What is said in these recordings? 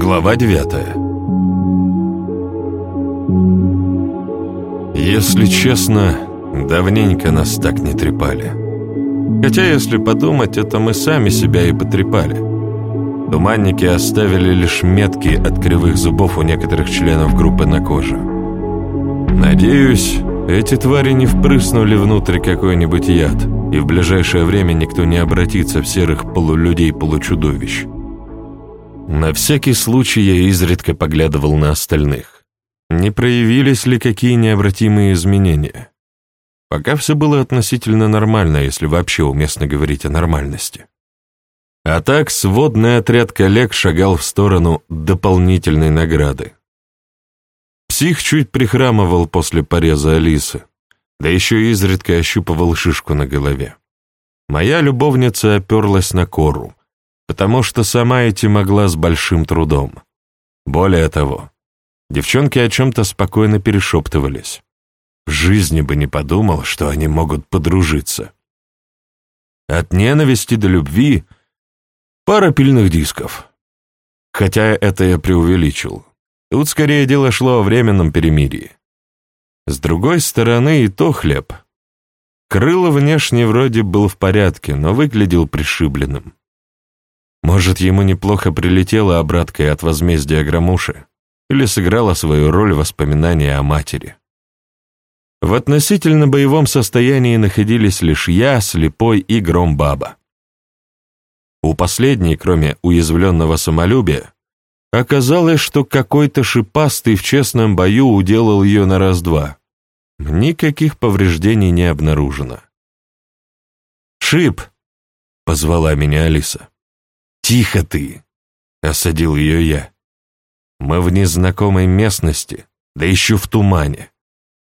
Глава девятая Если честно, давненько нас так не трепали. Хотя, если подумать, это мы сами себя и потрепали. Туманники оставили лишь метки от кривых зубов у некоторых членов группы на коже. Надеюсь, эти твари не впрыснули внутрь какой-нибудь яд, и в ближайшее время никто не обратится в серых полулюдей-получудовищ. На всякий случай я изредка поглядывал на остальных. Не проявились ли какие необратимые изменения? Пока все было относительно нормально, если вообще уместно говорить о нормальности. А так сводный отряд коллег шагал в сторону дополнительной награды. Псих чуть прихрамывал после пореза Алисы, да еще изредка ощупывал шишку на голове. Моя любовница оперлась на кору потому что сама идти могла с большим трудом. Более того, девчонки о чем-то спокойно перешептывались. В жизни бы не подумал, что они могут подружиться. От ненависти до любви пара пильных дисков. Хотя это я преувеличил. Тут скорее дело шло о временном перемирии. С другой стороны, и то хлеб. Крыло внешне вроде был в порядке, но выглядел пришибленным. Может, ему неплохо прилетело обраткой от возмездия Громуши или сыграла свою роль воспоминания о матери. В относительно боевом состоянии находились лишь я, Слепой и Громбаба. У последней, кроме уязвленного самолюбия, оказалось, что какой-то шипастый в честном бою уделал ее на раз-два. Никаких повреждений не обнаружено. «Шип!» — позвала меня Алиса. «Тихо ты!» — осадил ее я. «Мы в незнакомой местности, да еще в тумане.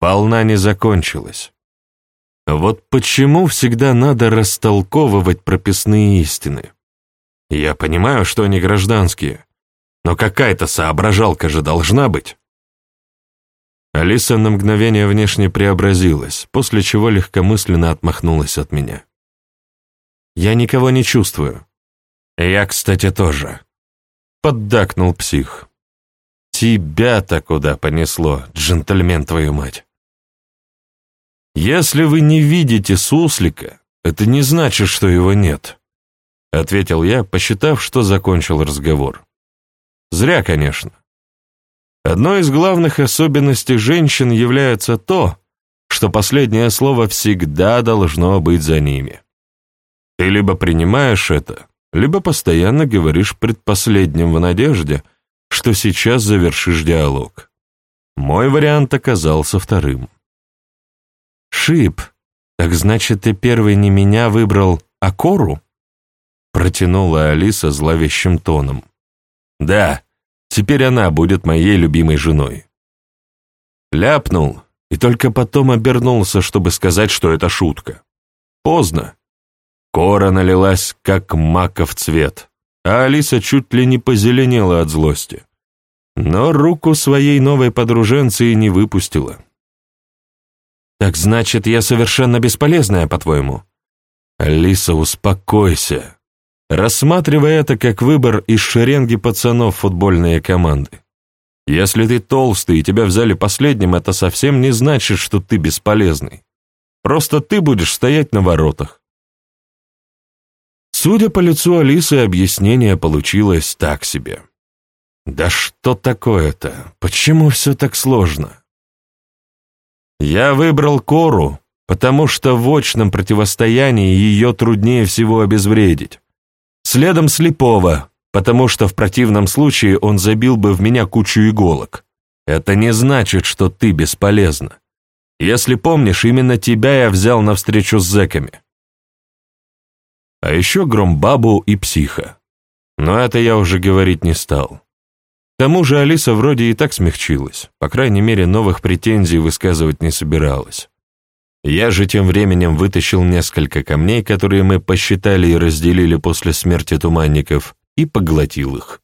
Волна не закончилась. Вот почему всегда надо растолковывать прописные истины? Я понимаю, что они гражданские, но какая-то соображалка же должна быть». Алиса на мгновение внешне преобразилась, после чего легкомысленно отмахнулась от меня. «Я никого не чувствую. «Я, кстати, тоже», — поддакнул псих. «Тебя-то куда понесло, джентльмен твою мать?» «Если вы не видите суслика, это не значит, что его нет», — ответил я, посчитав, что закончил разговор. «Зря, конечно. Одной из главных особенностей женщин является то, что последнее слово всегда должно быть за ними. Ты либо принимаешь это, либо постоянно говоришь предпоследним в надежде, что сейчас завершишь диалог. Мой вариант оказался вторым. «Шип, так значит, ты первый не меня выбрал, а Кору?» Протянула Алиса зловещим тоном. «Да, теперь она будет моей любимой женой». Ляпнул и только потом обернулся, чтобы сказать, что это шутка. Поздно. Кора налилась, как маков цвет, а Алиса чуть ли не позеленела от злости. Но руку своей новой подруженцы не выпустила. «Так значит, я совершенно бесполезная, по-твоему?» «Алиса, успокойся. Рассматривай это как выбор из шеренги пацанов футбольные команды. Если ты толстый и тебя взяли последним, это совсем не значит, что ты бесполезный. Просто ты будешь стоять на воротах. Судя по лицу Алисы, объяснение получилось так себе. Да что такое-то? Почему все так сложно? Я выбрал Кору, потому что в очном противостоянии ее труднее всего обезвредить. Следом Слепого, потому что в противном случае он забил бы в меня кучу иголок. Это не значит, что ты бесполезна. Если помнишь, именно тебя я взял на встречу с зэками а еще Громбабу и Психа. Но это я уже говорить не стал. К тому же Алиса вроде и так смягчилась, по крайней мере, новых претензий высказывать не собиралась. Я же тем временем вытащил несколько камней, которые мы посчитали и разделили после смерти туманников, и поглотил их.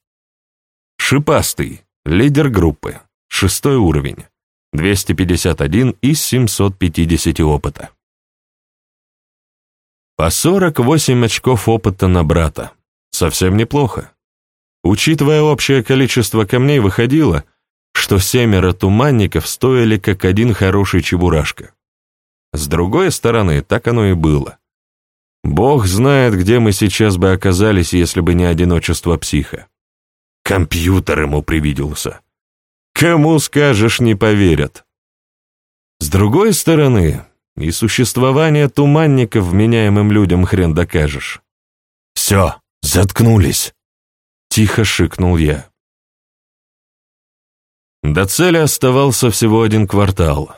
Шипастый, лидер группы, шестой уровень, 251 из 750 опыта. По 48 очков опыта на брата. Совсем неплохо. Учитывая общее количество камней, выходило, что семеро туманников стоили как один хороший чебурашка. С другой стороны, так оно и было. Бог знает, где мы сейчас бы оказались, если бы не одиночество психа. Компьютер ему привиделся. Кому скажешь, не поверят. С другой стороны, и существование туманников вменяемым людям хрен докажешь. «Все, заткнулись!» — тихо шикнул я. До цели оставался всего один квартал.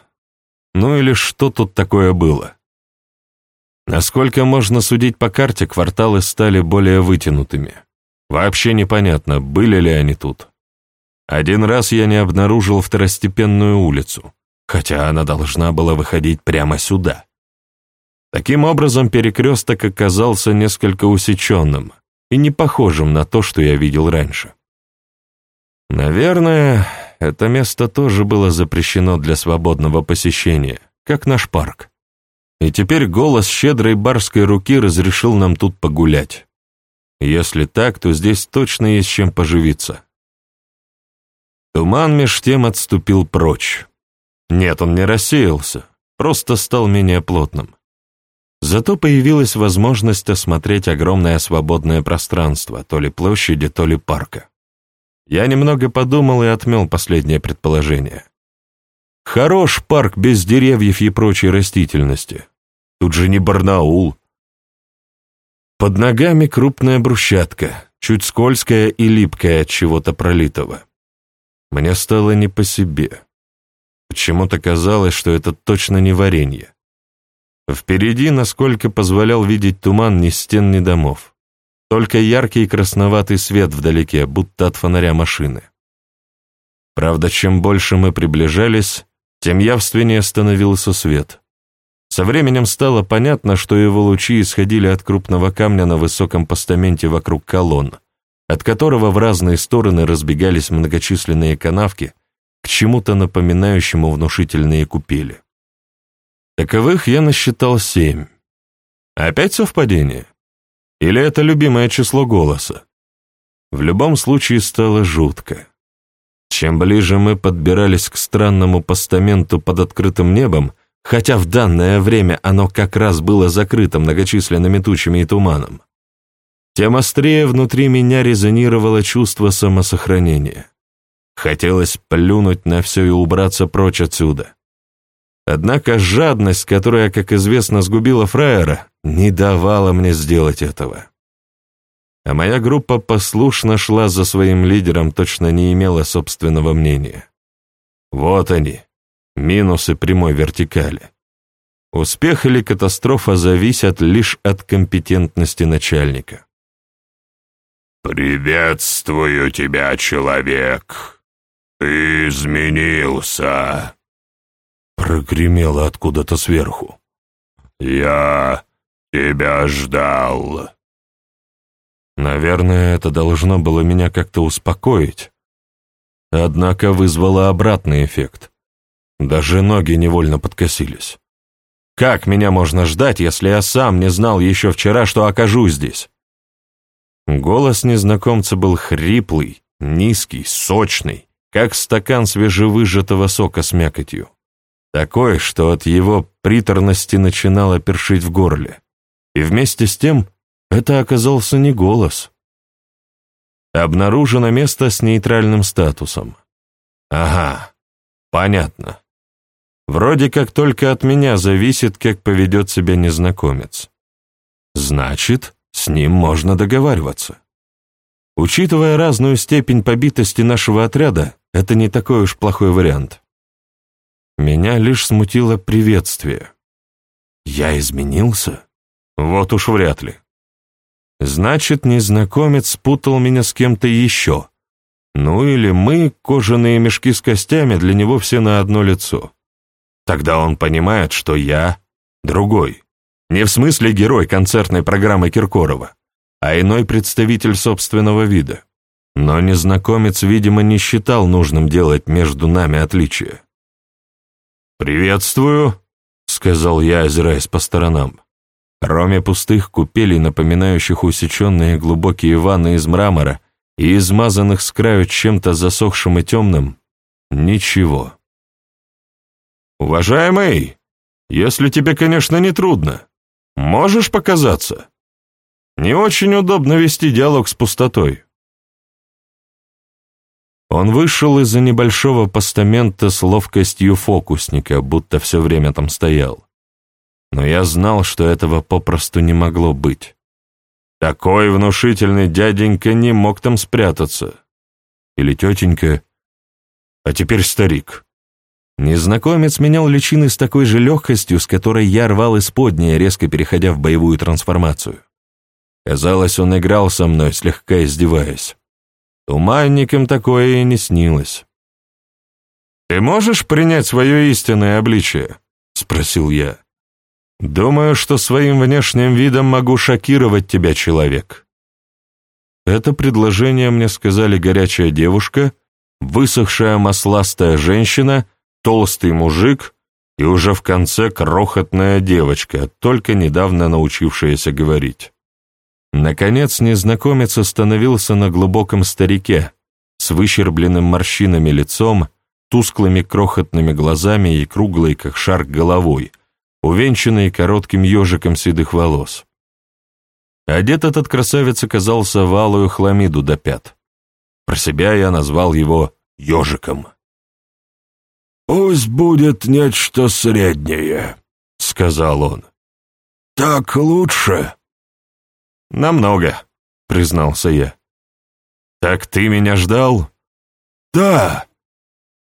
Ну или что тут такое было? Насколько можно судить по карте, кварталы стали более вытянутыми. Вообще непонятно, были ли они тут. Один раз я не обнаружил второстепенную улицу, хотя она должна была выходить прямо сюда. Таким образом, перекресток оказался несколько усеченным и не похожим на то, что я видел раньше. Наверное, это место тоже было запрещено для свободного посещения, как наш парк. И теперь голос щедрой барской руки разрешил нам тут погулять. Если так, то здесь точно есть чем поживиться. Туман меж тем отступил прочь. Нет, он не рассеялся, просто стал менее плотным. Зато появилась возможность осмотреть огромное свободное пространство, то ли площади, то ли парка. Я немного подумал и отмел последнее предположение. Хорош парк без деревьев и прочей растительности. Тут же не Барнаул. Под ногами крупная брусчатка, чуть скользкая и липкая от чего-то пролитого. Мне стало не по себе. Почему-то казалось, что это точно не варенье. Впереди, насколько позволял видеть туман, ни стен, ни домов. Только яркий красноватый свет вдалеке, будто от фонаря машины. Правда, чем больше мы приближались, тем явственнее становился свет. Со временем стало понятно, что его лучи исходили от крупного камня на высоком постаменте вокруг колонн, от которого в разные стороны разбегались многочисленные канавки к чему-то напоминающему внушительные купели. Таковых я насчитал семь. Опять совпадение? Или это любимое число голоса? В любом случае стало жутко. Чем ближе мы подбирались к странному постаменту под открытым небом, хотя в данное время оно как раз было закрыто многочисленными тучами и туманом, тем острее внутри меня резонировало чувство самосохранения. Хотелось плюнуть на все и убраться прочь отсюда. Однако жадность, которая, как известно, сгубила фраера, не давала мне сделать этого. А моя группа послушно шла за своим лидером, точно не имела собственного мнения. Вот они, минусы прямой вертикали. Успех или катастрофа зависят лишь от компетентности начальника. «Приветствую тебя, человек! Ты изменился!» Прогремело откуда-то сверху. «Я тебя ждал». Наверное, это должно было меня как-то успокоить. Однако вызвало обратный эффект. Даже ноги невольно подкосились. Как меня можно ждать, если я сам не знал еще вчера, что окажусь здесь? Голос незнакомца был хриплый, низкий, сочный, как стакан свежевыжатого сока с мякотью. Такой, что от его приторности начинало першить в горле. И вместе с тем это оказался не голос. Обнаружено место с нейтральным статусом. Ага, понятно. Вроде как только от меня зависит, как поведет себя незнакомец. Значит, с ним можно договариваться. Учитывая разную степень побитости нашего отряда, это не такой уж плохой вариант. Меня лишь смутило приветствие. Я изменился? Вот уж вряд ли. Значит, незнакомец спутал меня с кем-то еще. Ну или мы, кожаные мешки с костями, для него все на одно лицо. Тогда он понимает, что я другой. Не в смысле герой концертной программы Киркорова, а иной представитель собственного вида. Но незнакомец, видимо, не считал нужным делать между нами отличия. «Приветствую», — сказал я, озираясь по сторонам. Кроме пустых купелей, напоминающих усеченные глубокие ванны из мрамора, и измазанных с краю чем-то засохшим и темным ничего. «Уважаемый, если тебе, конечно, не трудно, можешь показаться? Не очень удобно вести диалог с пустотой». Он вышел из-за небольшого постамента с ловкостью фокусника, будто все время там стоял. Но я знал, что этого попросту не могло быть. Такой внушительный дяденька не мог там спрятаться. Или тетенька, а теперь старик. Незнакомец менял личины с такой же легкостью, с которой я рвал исподнее, резко переходя в боевую трансформацию. Казалось, он играл со мной, слегка издеваясь. Туманникам такое и не снилось. «Ты можешь принять свое истинное обличие?» — спросил я. «Думаю, что своим внешним видом могу шокировать тебя, человек». Это предложение мне сказали горячая девушка, высохшая масластая женщина, толстый мужик и уже в конце крохотная девочка, только недавно научившаяся говорить. Наконец незнакомец остановился на глубоком старике с выщербленным морщинами лицом, тусклыми крохотными глазами и круглой, как шар, головой, увенчанной коротким ежиком седых волос. Одет этот красавец оказался в алую хламиду до пят. Про себя я назвал его ежиком. «Пусть будет нечто среднее», — сказал он. «Так лучше?» «Намного», — признался я. «Так ты меня ждал?» «Да.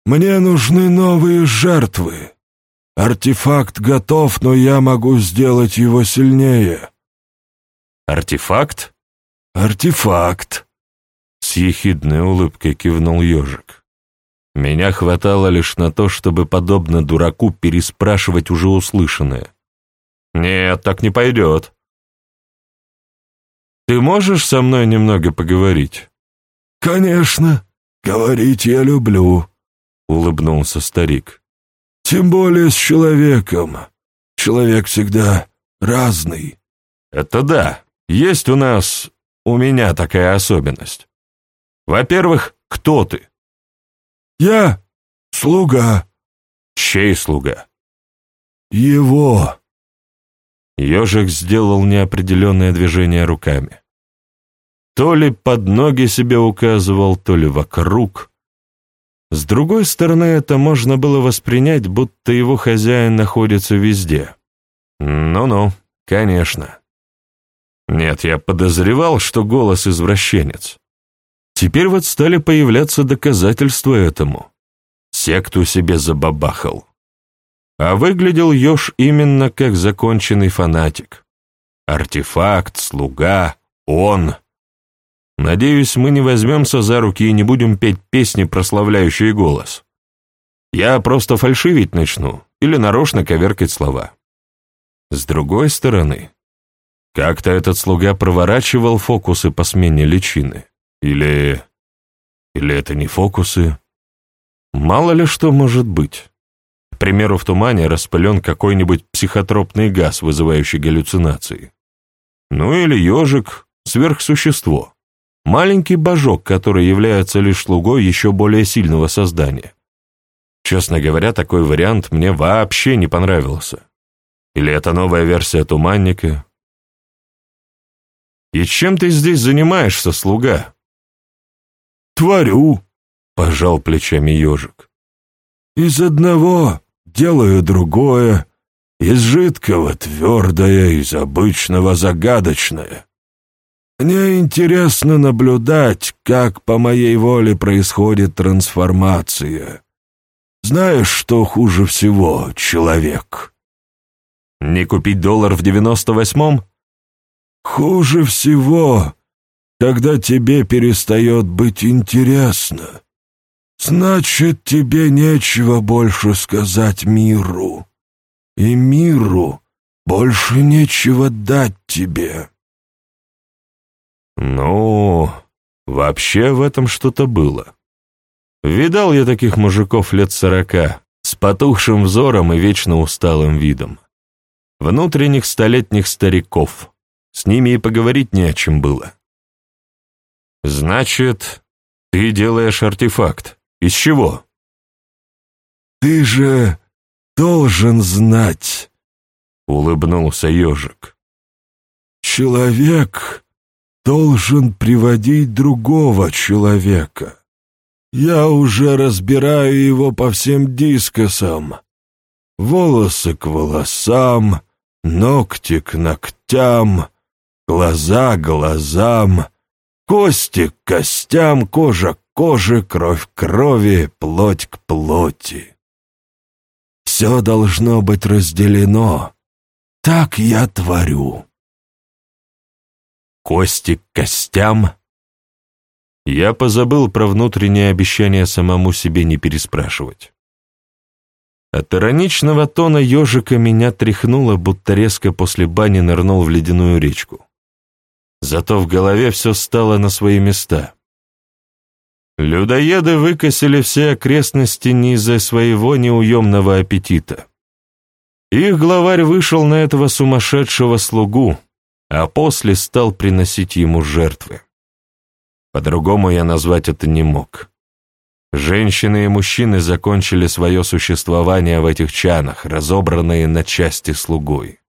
Мне нужны новые жертвы. Артефакт готов, но я могу сделать его сильнее». «Артефакт?» «Артефакт», — с ехидной улыбкой кивнул ежик. Меня хватало лишь на то, чтобы, подобно дураку, переспрашивать уже услышанное. «Нет, так не пойдет», ты можешь со мной немного поговорить?» «Конечно, говорить я люблю», — улыбнулся старик. «Тем более с человеком. Человек всегда разный». «Это да. Есть у нас, у меня такая особенность. Во-первых, кто ты?» «Я слуга». «Чей слуга?» «Его». Ежик сделал неопределенное движение руками. То ли под ноги себе указывал, то ли вокруг. С другой стороны, это можно было воспринять, будто его хозяин находится везде. Ну-ну, конечно. Нет, я подозревал, что голос извращенец. Теперь вот стали появляться доказательства этому. Секту себе забабахал. А выглядел Ёж именно как законченный фанатик. Артефакт, слуга, он. Надеюсь, мы не возьмемся за руки и не будем петь песни, прославляющие голос. Я просто фальшивить начну или нарочно коверкать слова. С другой стороны, как-то этот слуга проворачивал фокусы по смене личины. Или... Или это не фокусы? Мало ли что может быть примеру, в тумане распылен какой-нибудь психотропный газ, вызывающий галлюцинации. Ну или ежик, сверхсущество. Маленький божок, который является лишь слугой еще более сильного создания. Честно говоря, такой вариант мне вообще не понравился. Или это новая версия туманника? И чем ты здесь занимаешься, слуга? Творю, пожал плечами ежик. Из одного делаю другое, из жидкого твердое, из обычного загадочное. Мне интересно наблюдать, как по моей воле происходит трансформация. Знаешь, что хуже всего, человек? Не купить доллар в девяносто восьмом? Хуже всего, когда тебе перестает быть интересно. Значит, тебе нечего больше сказать миру. И миру больше нечего дать тебе. Ну, вообще в этом что-то было. Видал я таких мужиков лет сорока, с потухшим взором и вечно усталым видом. Внутренних столетних стариков. С ними и поговорить не о чем было. «Значит, ты делаешь артефакт. Из чего?» «Ты же должен знать», — улыбнулся ежик. «Человек должен приводить другого человека. Я уже разбираю его по всем дискосам. Волосы к волосам, ногти к ногтям, глаза к глазам, кости к костям, кожа к коже, кровь к крови, плоть к плоти. Все должно быть разделено. Так я творю. Кости к костям? Я позабыл про внутреннее обещание самому себе не переспрашивать. От ироничного тона ежика меня тряхнуло, будто резко после бани нырнул в ледяную речку. Зато в голове все стало на свои места. Людоеды выкосили все окрестности не из-за своего неуемного аппетита. Их главарь вышел на этого сумасшедшего слугу, а после стал приносить ему жертвы. По-другому я назвать это не мог. Женщины и мужчины закончили свое существование в этих чанах, разобранные на части слугой.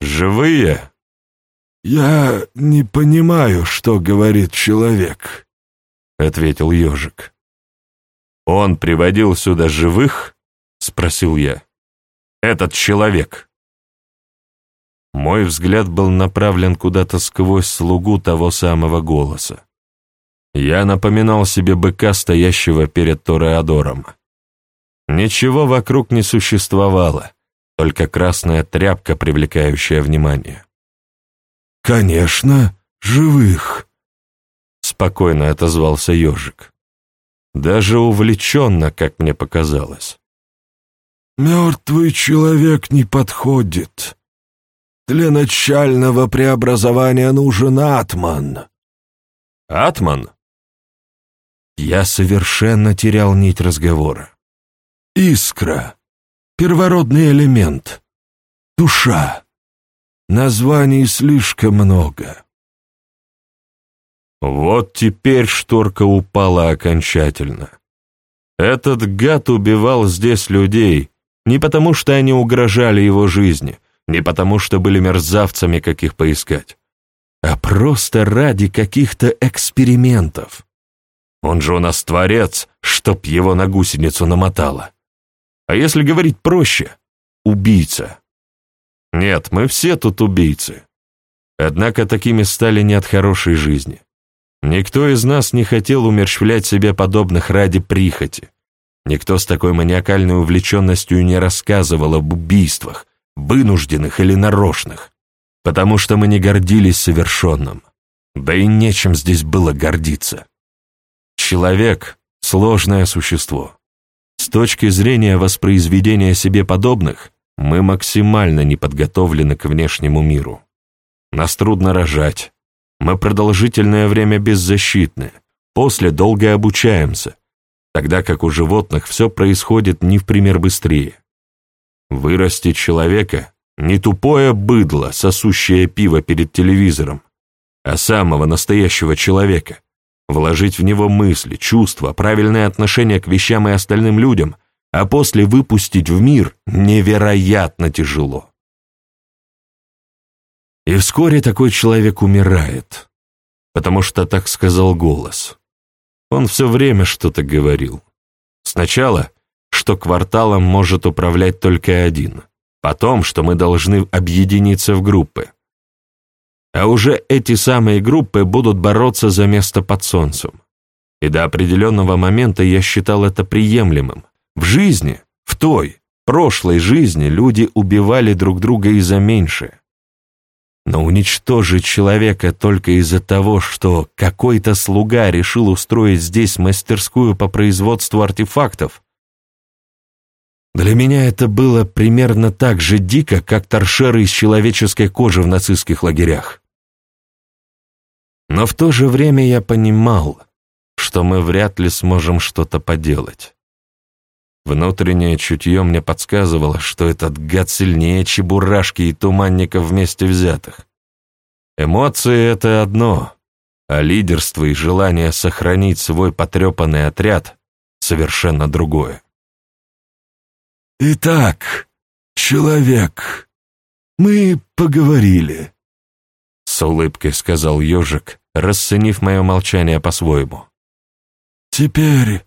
«Живые?» «Я не понимаю, что говорит человек», — ответил ежик. «Он приводил сюда живых?» — спросил я. «Этот человек». Мой взгляд был направлен куда-то сквозь слугу того самого голоса. Я напоминал себе быка, стоящего перед Тореадором. Ничего вокруг не существовало, только красная тряпка, привлекающая внимание. «Конечно, живых», — спокойно отозвался ежик. Даже увлеченно, как мне показалось. «Мертвый человек не подходит. Для начального преобразования нужен атман». «Атман?» Я совершенно терял нить разговора. «Искра. Первородный элемент. Душа. Названий слишком много». Вот теперь шторка упала окончательно. Этот гад убивал здесь людей, не потому что они угрожали его жизни, не потому что были мерзавцами, каких поискать, а просто ради каких-то экспериментов. Он же у нас творец, чтоб его на гусеницу намотало. А если говорить проще, убийца. Нет, мы все тут убийцы. Однако такими стали не от хорошей жизни. Никто из нас не хотел умерщвлять себе подобных ради прихоти. Никто с такой маниакальной увлеченностью не рассказывал об убийствах, вынужденных или нарочных, потому что мы не гордились совершенным. Да и нечем здесь было гордиться. Человек — сложное существо. С точки зрения воспроизведения себе подобных, мы максимально не подготовлены к внешнему миру. Нас трудно рожать. Мы продолжительное время беззащитны, после долго обучаемся, тогда как у животных все происходит не в пример быстрее. Вырастить человека — не тупое быдло, сосущее пиво перед телевизором, а самого настоящего человека, вложить в него мысли, чувства, правильное отношение к вещам и остальным людям, а после выпустить в мир невероятно тяжело. И вскоре такой человек умирает, потому что так сказал голос. Он все время что-то говорил. Сначала, что кварталом может управлять только один, потом, что мы должны объединиться в группы, а уже эти самые группы будут бороться за место под солнцем. И до определенного момента я считал это приемлемым. В жизни, в той, прошлой жизни люди убивали друг друга и за меньшее. Но уничтожить человека только из-за того, что какой-то слуга решил устроить здесь мастерскую по производству артефактов, для меня это было примерно так же дико, как торшеры из человеческой кожи в нацистских лагерях. Но в то же время я понимал, что мы вряд ли сможем что-то поделать. Внутреннее чутье мне подсказывало, что этот гад сильнее чебурашки и туманника вместе взятых. Эмоции — это одно, а лидерство и желание сохранить свой потрепанный отряд — совершенно другое. «Итак, человек, мы поговорили», — с улыбкой сказал ежик, расценив мое молчание по-своему. «Теперь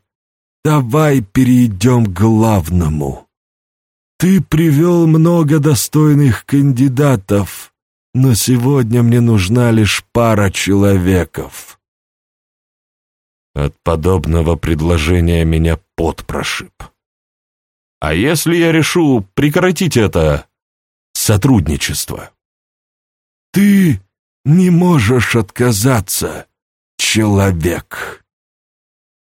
давай перейдем к главному. Ты привел много достойных кандидатов, но сегодня мне нужна лишь пара человеков». От подобного предложения меня пот прошиб. А если я решу прекратить это сотрудничество? Ты не можешь отказаться, человек.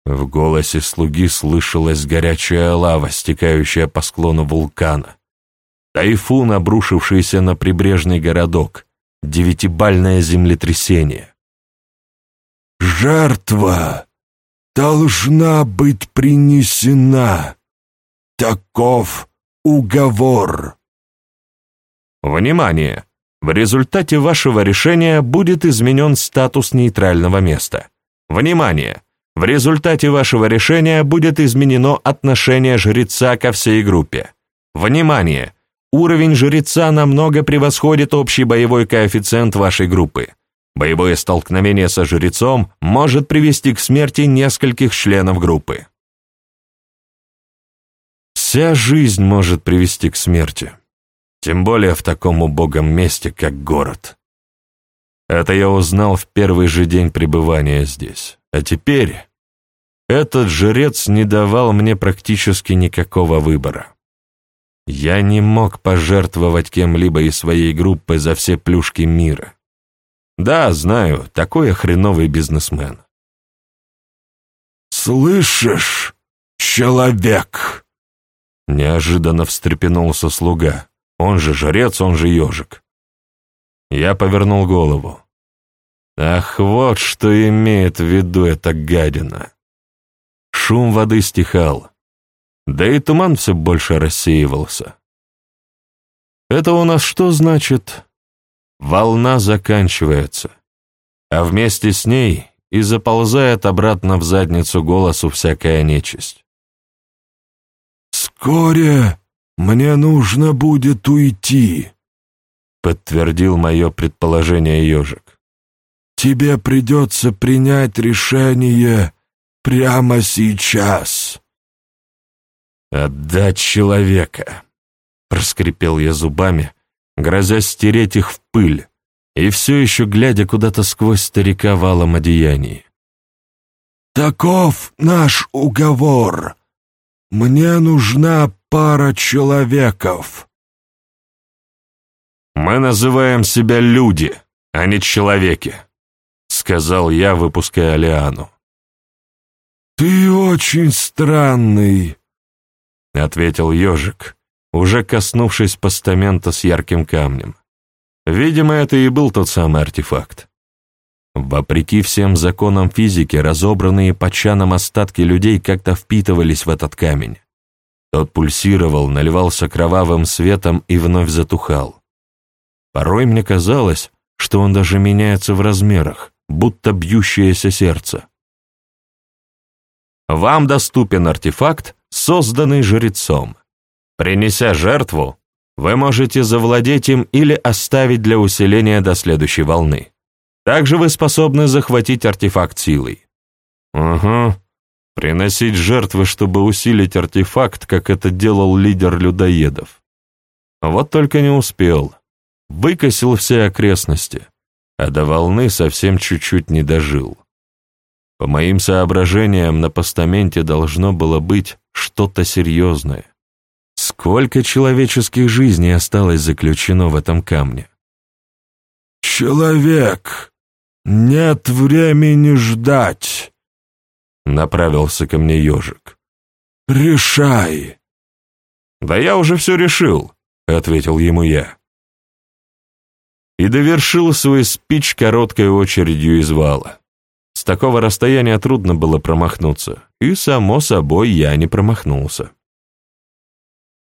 В голосе слуги слышалась горячая лава, стекающая по склону вулкана. Тайфун, обрушившийся на прибрежный городок, девятибальное землетрясение. «Жертва должна быть принесена. Таков уговор». Внимание! В результате вашего решения будет изменен статус нейтрального места. Внимание! В результате вашего решения будет изменено отношение жреца ко всей группе. Внимание! Уровень жреца намного превосходит общий боевой коэффициент вашей группы. Боевое столкновение со жрецом может привести к смерти нескольких членов группы. Вся жизнь может привести к смерти, тем более в таком убогом месте, как город. Это я узнал в первый же день пребывания здесь. А теперь этот жрец не давал мне практически никакого выбора. Я не мог пожертвовать кем-либо из своей группы за все плюшки мира. Да, знаю, такой хреновый бизнесмен. «Слышишь, человек?» Неожиданно встрепенулся слуга, он же жрец, он же ежик. Я повернул голову. Ах, вот что имеет в виду эта гадина. Шум воды стихал, да и туман все больше рассеивался. Это у нас что значит? Волна заканчивается, а вместе с ней и заползает обратно в задницу голосу всякая нечисть. «Вскоре мне нужно будет уйти», — подтвердил мое предположение ежик. «Тебе придется принять решение прямо сейчас». «Отдать человека», — проскрипел я зубами, грозя стереть их в пыль, и все еще глядя куда-то сквозь старика валом одеяний. «Таков наш уговор. Мне нужна пара человеков». «Мы называем себя люди, а не человеки», — сказал я, выпуская Лиану. «Ты очень странный», — ответил ежик, уже коснувшись постамента с ярким камнем. Видимо, это и был тот самый артефакт. Вопреки всем законам физики, разобранные по чанам остатки людей как-то впитывались в этот камень. Тот пульсировал, наливался кровавым светом и вновь затухал. Порой мне казалось, что он даже меняется в размерах, будто бьющееся сердце. Вам доступен артефакт, созданный жрецом. Принеся жертву, вы можете завладеть им или оставить для усиления до следующей волны. Также вы способны захватить артефакт силой. Угу. Приносить жертвы, чтобы усилить артефакт, как это делал лидер людоедов. Вот только не успел. Выкосил все окрестности, а до волны совсем чуть-чуть не дожил. По моим соображениям, на постаменте должно было быть что-то серьезное. Сколько человеческих жизней осталось заключено в этом камне? «Человек!» «Нет времени ждать», — направился ко мне ежик. «Решай». «Да я уже все решил», — ответил ему я. И довершил свой спич короткой очередью из вала. С такого расстояния трудно было промахнуться, и, само собой, я не промахнулся.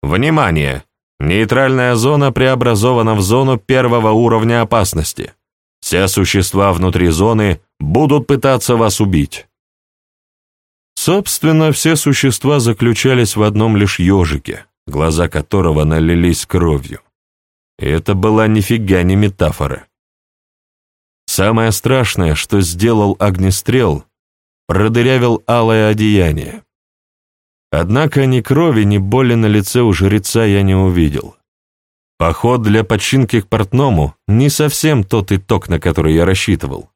Внимание! Нейтральная зона преобразована в зону первого уровня опасности. Все существа внутри зоны будут пытаться вас убить. Собственно, все существа заключались в одном лишь ежике, глаза которого налились кровью. Это была нифига не метафора. Самое страшное, что сделал огнестрел, продырявил алое одеяние. Однако ни крови, ни боли на лице у жреца я не увидел. Поход для починки к портному не совсем тот итог, на который я рассчитывал.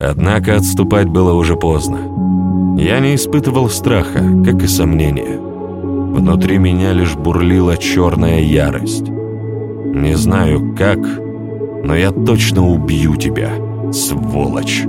Однако отступать было уже поздно. Я не испытывал страха, как и сомнения. Внутри меня лишь бурлила черная ярость. Не знаю как, но я точно убью тебя, сволочь.